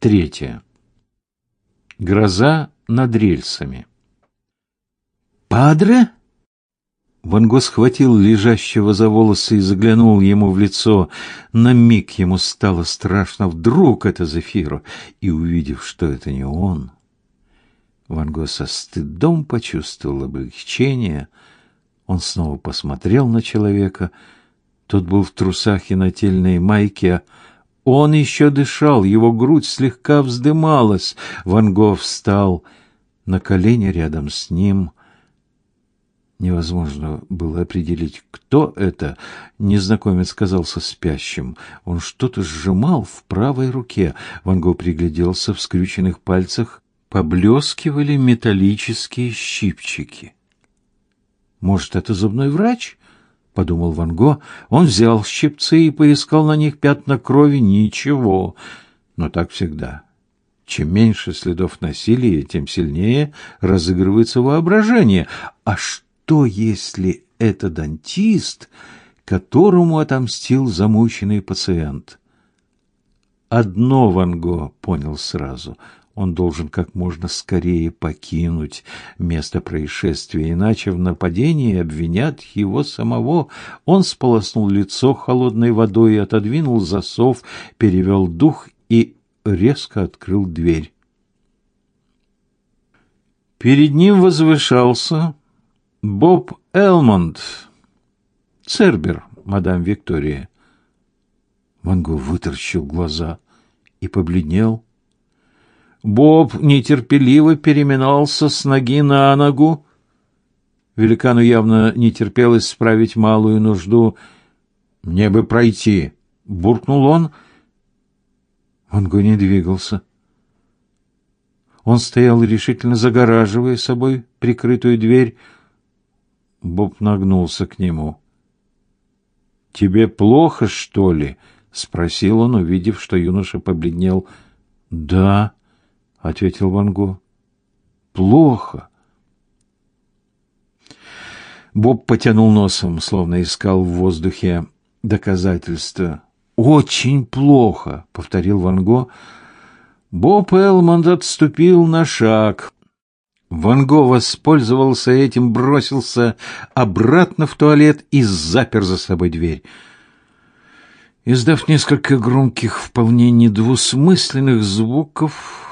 Третье. Гроза над рельсами. «Падре?» Ван Го схватил лежащего за волосы и заглянул ему в лицо. На миг ему стало страшно. Вдруг это Зефиро. И, увидев, что это не он, Ван Го со стыдом почувствовал облегчение. Он снова посмотрел на человека. Тот был в трусах и нательной майке, он еще дышал, его грудь слегка вздымалась. Ван Го встал на колени рядом с ним. Невозможно было определить, кто это. Незнакомец казался спящим. Он что-то сжимал в правой руке. Ван Го пригляделся, в скрюченных пальцах поблескивали металлические щипчики. Может, это зубной врач? — подумал Ван Го. Он взял щипцы и поискал на них пятна крови. Ничего. Но так всегда. Чем меньше следов насилия, тем сильнее разыгрывается воображение. А что, если это дантист, которому отомстил замученный пациент? Одно Ван Го понял сразу — он должен как можно скорее покинуть место происшествия, иначе в нападении обвинят его самого. Он сполоснул лицо холодной водой отодвинул засов, перевел дух и резко открыл дверь. Перед ним возвышался Боб Элмонд, Цербер, мадам Виктория. Ван Гог выторщил глаза и побледнел. Боб нетерпеливо переминался с ноги на ногу. Великану явно не терпелось справить малую нужду. «Мне бы пройти!» — буркнул он. Ванго не двигался. Он стоял решительно загораживая собой прикрытую дверь. Боб нагнулся к нему. «Тебе плохо, что ли?» — спросил он, увидев, что юноша побледнел. «Да», — ответил Ван Го. «Плохо». Боб потянул носом, словно искал в воздухе доказательства. «Очень плохо», — повторил Ван Го. Боб Элмонд отступил на шаг. Ван Го воспользовался этим, бросился обратно в туалет и запер за собой дверь. Издав несколько громких, вполне недвусмысленных звуков,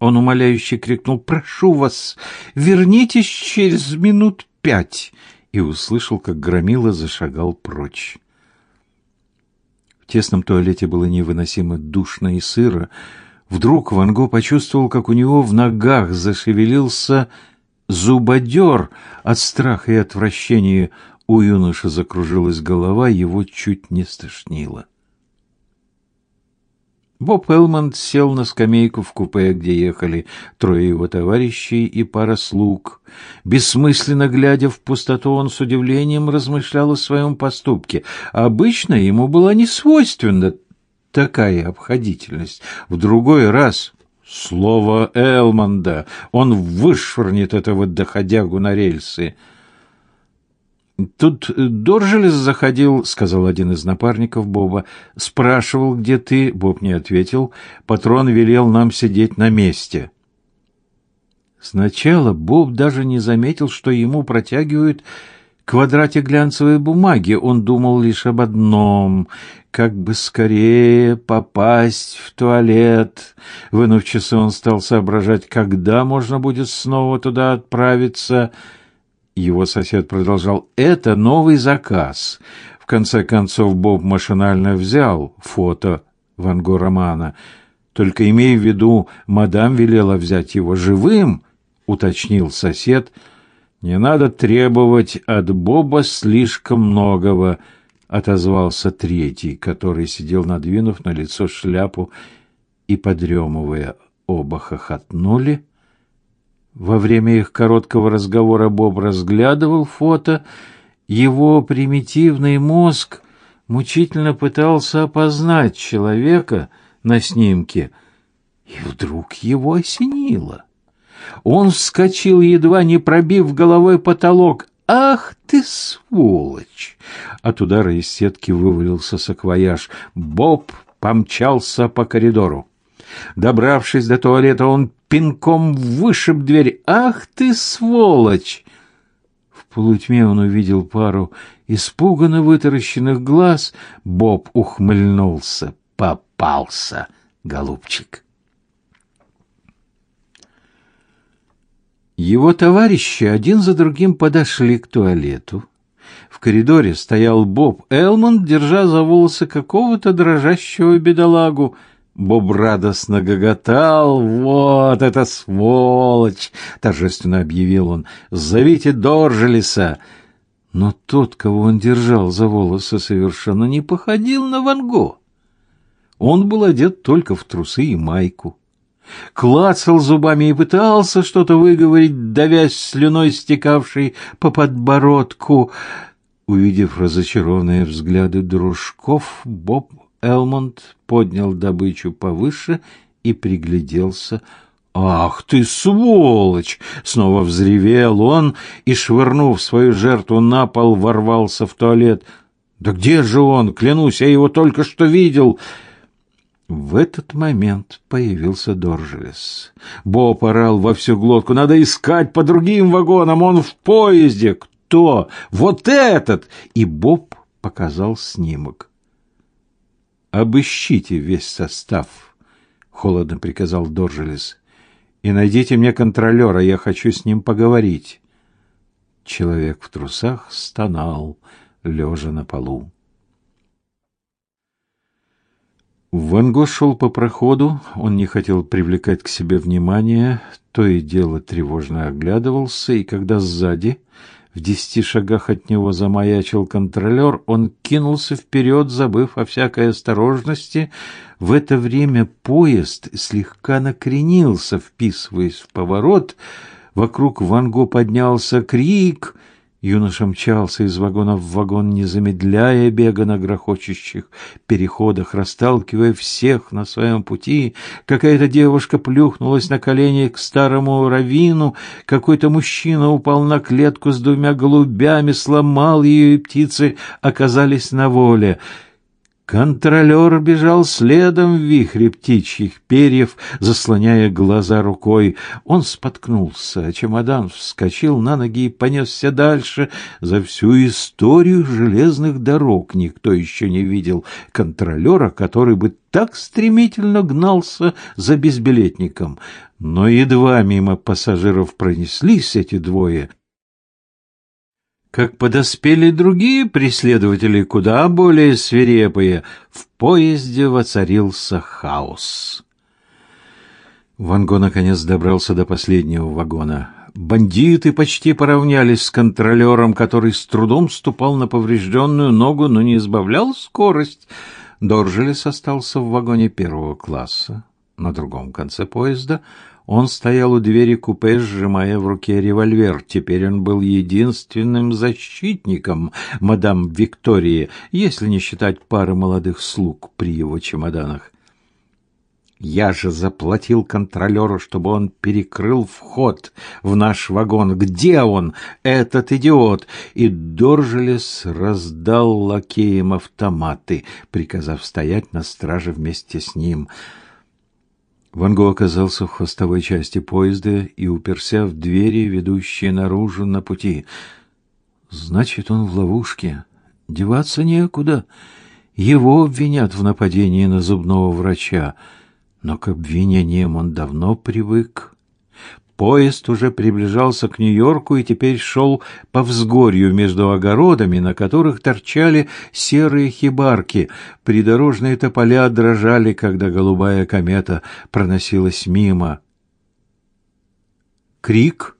он умоляюще крикнул «Прошу вас, вернитесь через минут пять!» и услышал, как громила зашагал прочь. В тесном туалете было невыносимо душно и сыро. Вдруг Ван Го почувствовал, как у него в ногах зашевелился зубодер. От страха и отвращения у юноши закружилась голова, его чуть не стошнило. Боб Элмонд сел на скамейку в купе, где ехали трое его товарищей и пара слуг. Бессмысленно глядя в пустоту, он с удивлением размышлял о своем поступке. Обычно ему была не свойственна такая обходительность. В другой раз слово Элмонда он вышвырнет этого доходягу на рельсы — Тут Доржелес заходил, сказал один из напарников Боба. Спрашивал, где ты? Боб не ответил. Патрон велел нам сидеть на месте. Сначала Боб даже не заметил, что ему протягивают квадратик глянцевой бумаги. Он думал лишь об одном — как бы скорее попасть в туалет. Вынув часы, он стал соображать, когда можно будет снова туда отправиться — его сосед продолжал. «Это новый заказ». В конце концов Боб машинально взял фото Ван Го романа. «Только имей в виду, мадам велела взять его живым», — уточнил сосед. «Не надо требовать от Боба слишком многого», — отозвался третий, который сидел, надвинув на лицо шляпу и подремывая. Оба хохотнули. Во время их короткого разговора Боб разглядывал фото. Его примитивный мозг мучительно пытался опознать человека на снимке, и вдруг его осенило. Он вскочил, едва не пробив головой потолок. «Ах ты, сволочь!» От удара из сетки вывалился саквояж. Боб помчался по коридору. Добравшись до туалета, он пинком вышиб дверь. «Ах ты, сволочь!» В полутьме он увидел пару испуганно вытаращенных глаз. Боб ухмыльнулся. «Попался, голубчик!» Его товарищи один за другим подошли к туалету. В коридоре стоял Боб Элмонд, держа за волосы какого-то дрожащего бедолагу. Боб радостно гоготал. «Вот это сволочь!» — торжественно объявил он. «Зовите Доржелиса!» Но тот, кого он держал за волосы, совершенно не походил на Ван Го. Он был одет только в трусы и майку. Клацал зубами и пытался что-то выговорить, давясь слюной, стекавшей по подбородку. Увидев разочарованные взгляды дружков, Боб Элмонд поднял добычу повыше и пригляделся. «Ах ты, сволочь!» — снова взревел он и, швырнув свою жертву на пол, ворвался в туалет. «Да где же он? Клянусь, я его только что видел!» В этот момент появился Доржелес. Боб орал во всю глотку. «Надо искать по другим вагонам! Он в поезде! кто? Вот этот!» И Боб показал снимок. «Обыщите весь состав», — холодно приказал Доржелес. «И найдите мне контролера, я хочу с ним поговорить». Человек в трусах стонал, лежа на полу. Ван Го шел по проходу, он не хотел привлекать к себе внимание, то и дело тревожно оглядывался, и когда сзади в десяти шагах от него замаячил контролер, он кинулся вперед, забыв о всякой осторожности. В это время поезд слегка накренился, вписываясь в поворот. Вокруг Ванго поднялся крик — Юноша мчался из вагона в вагон, не замедляя бега на грохочущих переходах, расталкивая всех на своем пути. Какая-то девушка плюхнулась на колени к старому равину, какой-то мужчина упал на клетку с двумя голубями, сломал ее, и птицы оказались на воле. Контролер бежал следом в вихре птичьих перьев, заслоняя глаза рукой. Он споткнулся, а чемодан вскочил на ноги и понесся дальше. За всю историю железных дорог никто еще не видел контролера, который бы так стремительно гнался за безбилетником. Но едва мимо пассажиров пронеслись эти двое, как подоспели другие преследователи, куда более свирепые, в поезде воцарился хаос. Ванго наконец добрался до последнего вагона. Бандиты почти поравнялись с контролером, который с трудом ступал на поврежденную ногу, но не избавлял скорость. Доржелес остался в вагоне первого класса. На другом конце поезда он стоял у двери купе, сжимая в руке револьвер. Теперь он был единственным защитником мадам Виктории, если не считать пары молодых слуг при его чемоданах. Я же заплатил контролеру, чтобы он перекрыл вход в наш вагон. Где он, этот идиот? И Доржелес раздал лакеям автоматы, приказав стоять на страже вместе с ним. Ван Го оказался в хвостовой части поезда и уперся в двери, ведущие наружу на пути. Значит, он в ловушке. Деваться некуда. Его обвинят в нападении на зубного врача, но к обвинениям он давно привык. Поезд уже приближался к Нью-Йорку и теперь шел по взгорью между огородами, на которых торчали серые хибарки. Придорожные тополя дрожали, когда голубая комета проносилась мимо. Крик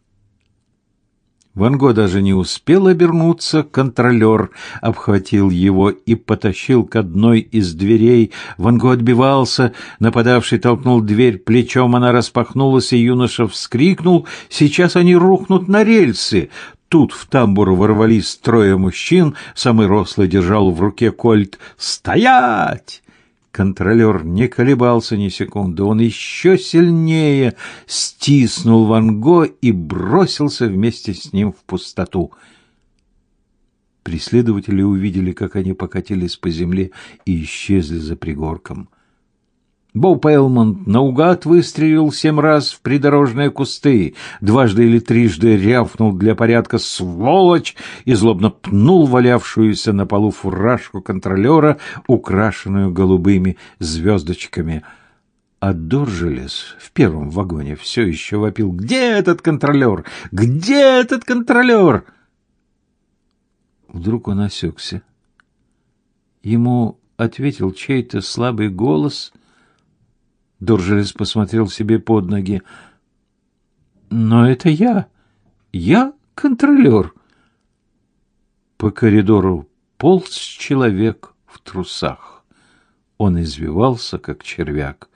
Ван Го даже не успел обернуться, контролер обхватил его и потащил к одной из дверей. Ван Го отбивался, нападавший толкнул дверь плечом, она распахнулась, и юноша вскрикнул. Сейчас они рухнут на рельсы. Тут в тамбур ворвались трое мужчин, самый рослый держал в руке кольт. «Стоять!» Контролер не колебался ни секунды. Он еще сильнее стиснул Ван Го и бросился вместе с ним в пустоту. Преследователи увидели, как они покатились по земле и исчезли за пригорком. Бо Пэлмонт наугад выстрелил семь раз в придорожные кусты, дважды или трижды рявкнул для порядка «сволочь» и злобно пнул валявшуюся на полу фуражку контролера, украшенную голубыми звездочками. А Доржелес в первом вагоне все еще вопил «Где этот контролер? Где этот контролер?» Вдруг он осекся. Ему ответил чей-то слабый голос — Доржелес посмотрел себе под ноги. «Но это я. Я контролер». По коридору полз человек в трусах. Он извивался, как червяк,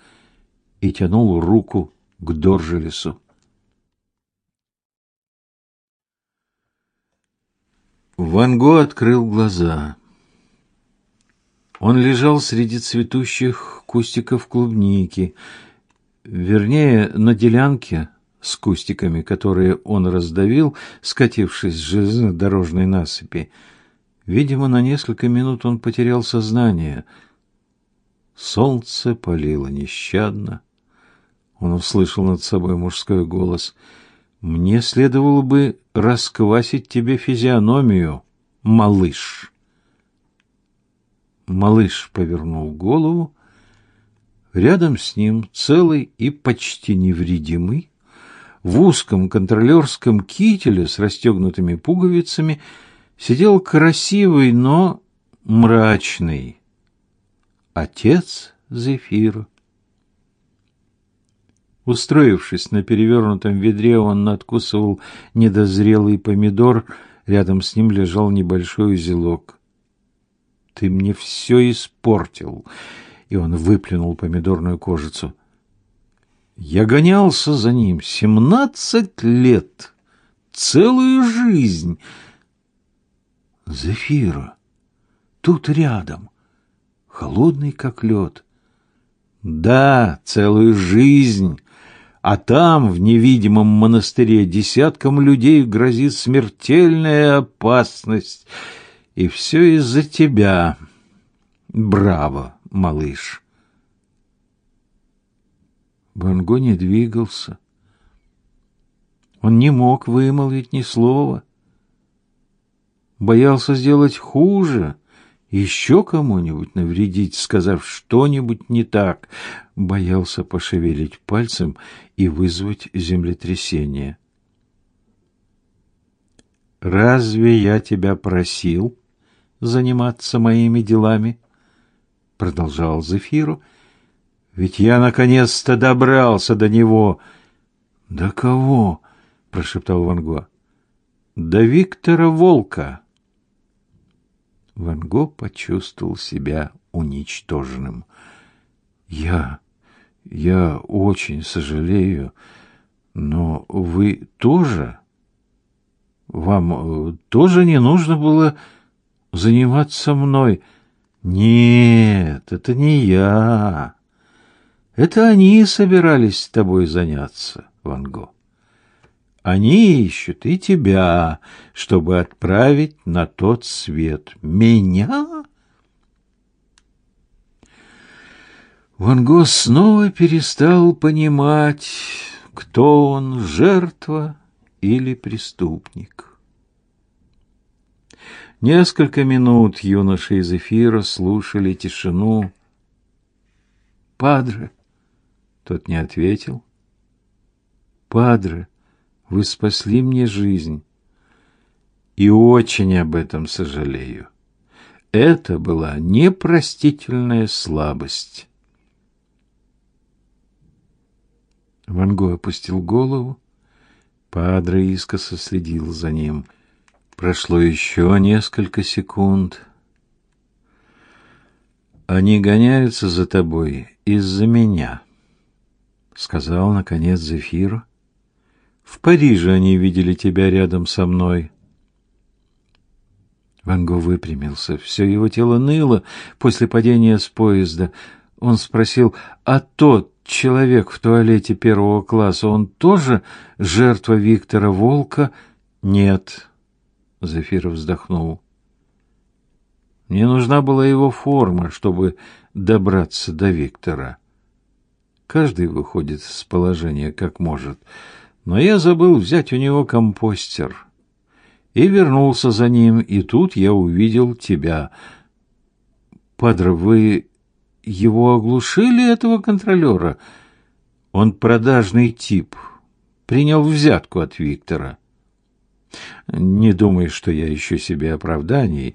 и тянул руку к Доржелесу. Ван Го открыл глаза. Он лежал среди цветущих кустиков клубники, вернее, на делянке с кустиками, которые он раздавил, скатившись с железнодорожной насыпи. Видимо, на несколько минут он потерял сознание. Солнце палило нещадно. Он услышал над собой мужской голос. «Мне следовало бы расквасить тебе физиономию, малыш». Малыш повернул голову. Рядом с ним, целый и почти невредимый, в узком контролерском кителе с расстегнутыми пуговицами сидел красивый, но мрачный отец Зефира. Устроившись на перевернутом ведре, он надкусывал недозрелый помидор, рядом с ним лежал небольшой узелок. Ты мне все испортил. И он выплюнул помидорную кожицу. Я гонялся за ним семнадцать лет, целую жизнь. Зефира, тут рядом, холодный как лед. Да, целую жизнь. А там, в невидимом монастыре, десяткам людей грозит смертельная опасность — и все из-за тебя. Браво, малыш. Банго не двигался. Он не мог вымолвить ни слова. Боялся сделать хуже, еще кому-нибудь навредить, сказав что-нибудь не так. Боялся пошевелить пальцем и вызвать землетрясение. «Разве я тебя просил?» заниматься моими делами, продолжал Зефиру. Ведь я наконец-то добрался до него. До кого? прошептал Ванго. До Виктора Волка. Ванго почувствовал себя уничтоженным. Я я очень сожалею, но вы тоже вам э, тоже не нужно было заниматься мной. Нет, это не я. Это они собирались с тобой заняться, Ван Го. Они ищут и тебя, чтобы отправить на тот свет. Меня? Ван Го снова перестал понимать, кто он, жертва или преступник. Несколько минут юноши из эфира слушали тишину. «Падре!» Тот не ответил. «Падре, вы спасли мне жизнь, и очень об этом сожалею. Это была непростительная слабость». Ван Го опустил голову. Падре искоса следил за ним — Прошло еще несколько секунд. Они гоняются за тобой из-за меня, сказал наконец Зефир. В Париже они видели тебя рядом со мной. Ван Го выпрямился, все его тело ныло после падения с поезда. Он спросил: "А тот человек в туалете первого класса, он тоже жертва Виктора Волка?" "Нет", Зефир вздохнул. Мне нужна была его форма, чтобы добраться до Виктора. Каждый выходит из положения как может. Но я забыл взять у него компостер. И вернулся за ним, и тут я увидел тебя. Падре, вы его оглушили, этого контролера? Он продажный тип. Принял взятку от Виктора. Не думай, что я ищу себе оправданий.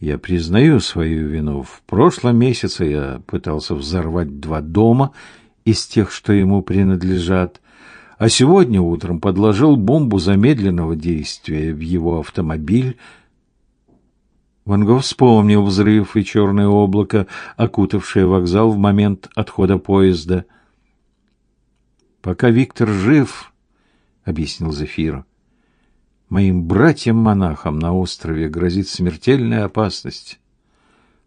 Я признаю свою вину. В прошлом месяце я пытался взорвать два дома из тех, что ему принадлежат, а сегодня утром подложил бомбу замедленного действия в его автомобиль. Ван Гог вспомнил взрыв и черное облако, окутавшее вокзал в момент отхода поезда. «Пока Виктор жив», — объяснил Зефир, — Моим братьям-монахам на острове грозит смертельная опасность.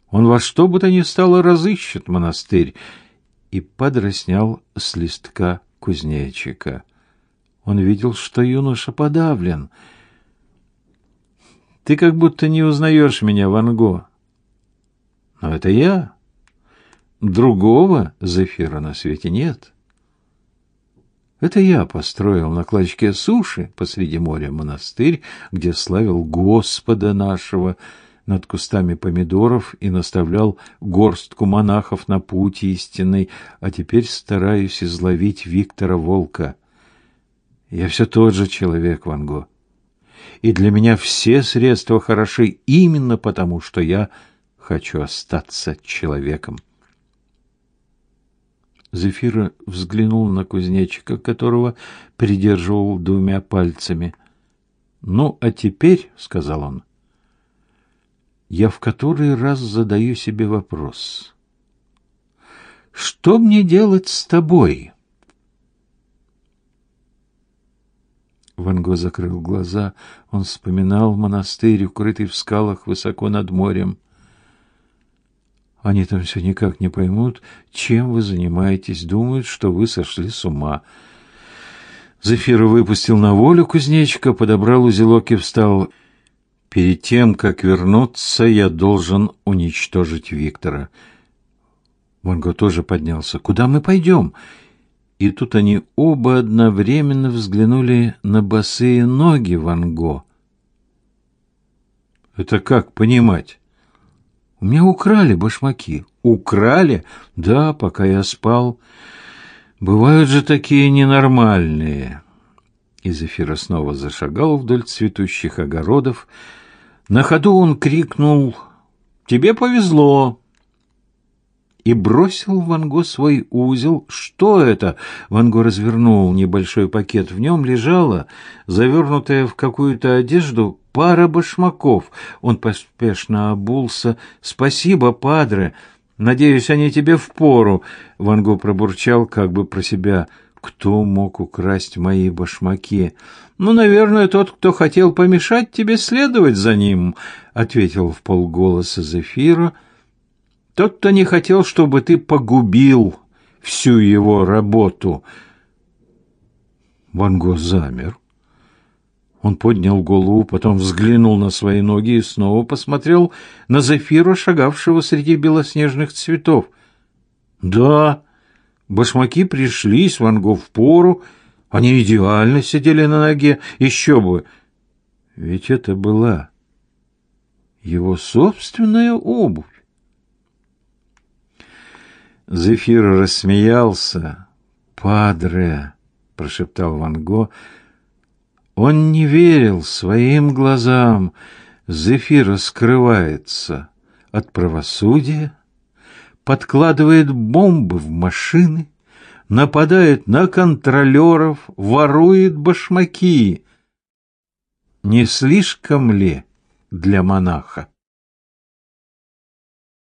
Он во что бы то ни стало разыщет монастырь. И Падре снял с листка кузнечика. Он видел, что юноша подавлен. Ты как будто не узнаешь меня, Ван Го. Но это я. Другого Зефира на свете нет. — это я построил на клочке суши посреди моря монастырь, где славил Господа нашего над кустами помидоров и наставлял горстку монахов на путь истинный, а теперь стараюсь изловить Виктора Волка. Я все тот же человек, Ван Го. И для меня все средства хороши именно потому, что я хочу остаться человеком. Зефира взглянул на кузнечика, которого придерживал двумя пальцами. «Ну, а теперь, — сказал он, — я в который раз задаю себе вопрос. Что мне делать с тобой?» Ван Го закрыл глаза. Он вспоминал монастырь, укрытый в скалах высоко над морем. Они там все никак не поймут, чем вы занимаетесь, думают, что вы сошли с ума. Зефира выпустил на волю кузнечика, подобрал узелок и встал. Перед тем, как вернуться, я должен уничтожить Виктора. Ванго тоже поднялся. Куда мы пойдем?» И тут они оба одновременно взглянули на босые ноги Ванго. Это как понимать? У меня украли башмаки. Украли? Да, пока я спал. Бывают же такие ненормальные. И Зефира снова зашагал вдоль цветущих огородов. На ходу он крикнул «Тебе повезло!» и бросил в Ванго свой узел. «Что это?» Ванго развернул небольшой пакет. В нем лежала, завернутая в какую-то одежду, пара башмаков. Он поспешно обулся. «Спасибо, падре. Надеюсь, они тебе впору». Ван Го пробурчал как бы про себя. «Кто мог украсть мои башмаки?» «Ну, наверное, тот, кто хотел помешать тебе следовать за ним», — ответил в полголоса Зефира. «Тот, кто не хотел, чтобы ты погубил всю его работу». Ван Го замер. Он поднял голову, потом взглянул на свои ноги и снова посмотрел на Зефира, шагавшего среди белоснежных цветов. Да, башмаки пришлись Ван Гог в пору, они идеально сидели на ноге, еще бы. Ведь это была его собственная обувь. Зефир рассмеялся. «Падре!» — прошептал Ван Го — он не верил своим глазам. Зефир скрывается от правосудия, подкладывает бомбы в машины, нападает на контролеров, ворует башмаки. Не слишком ли для монаха?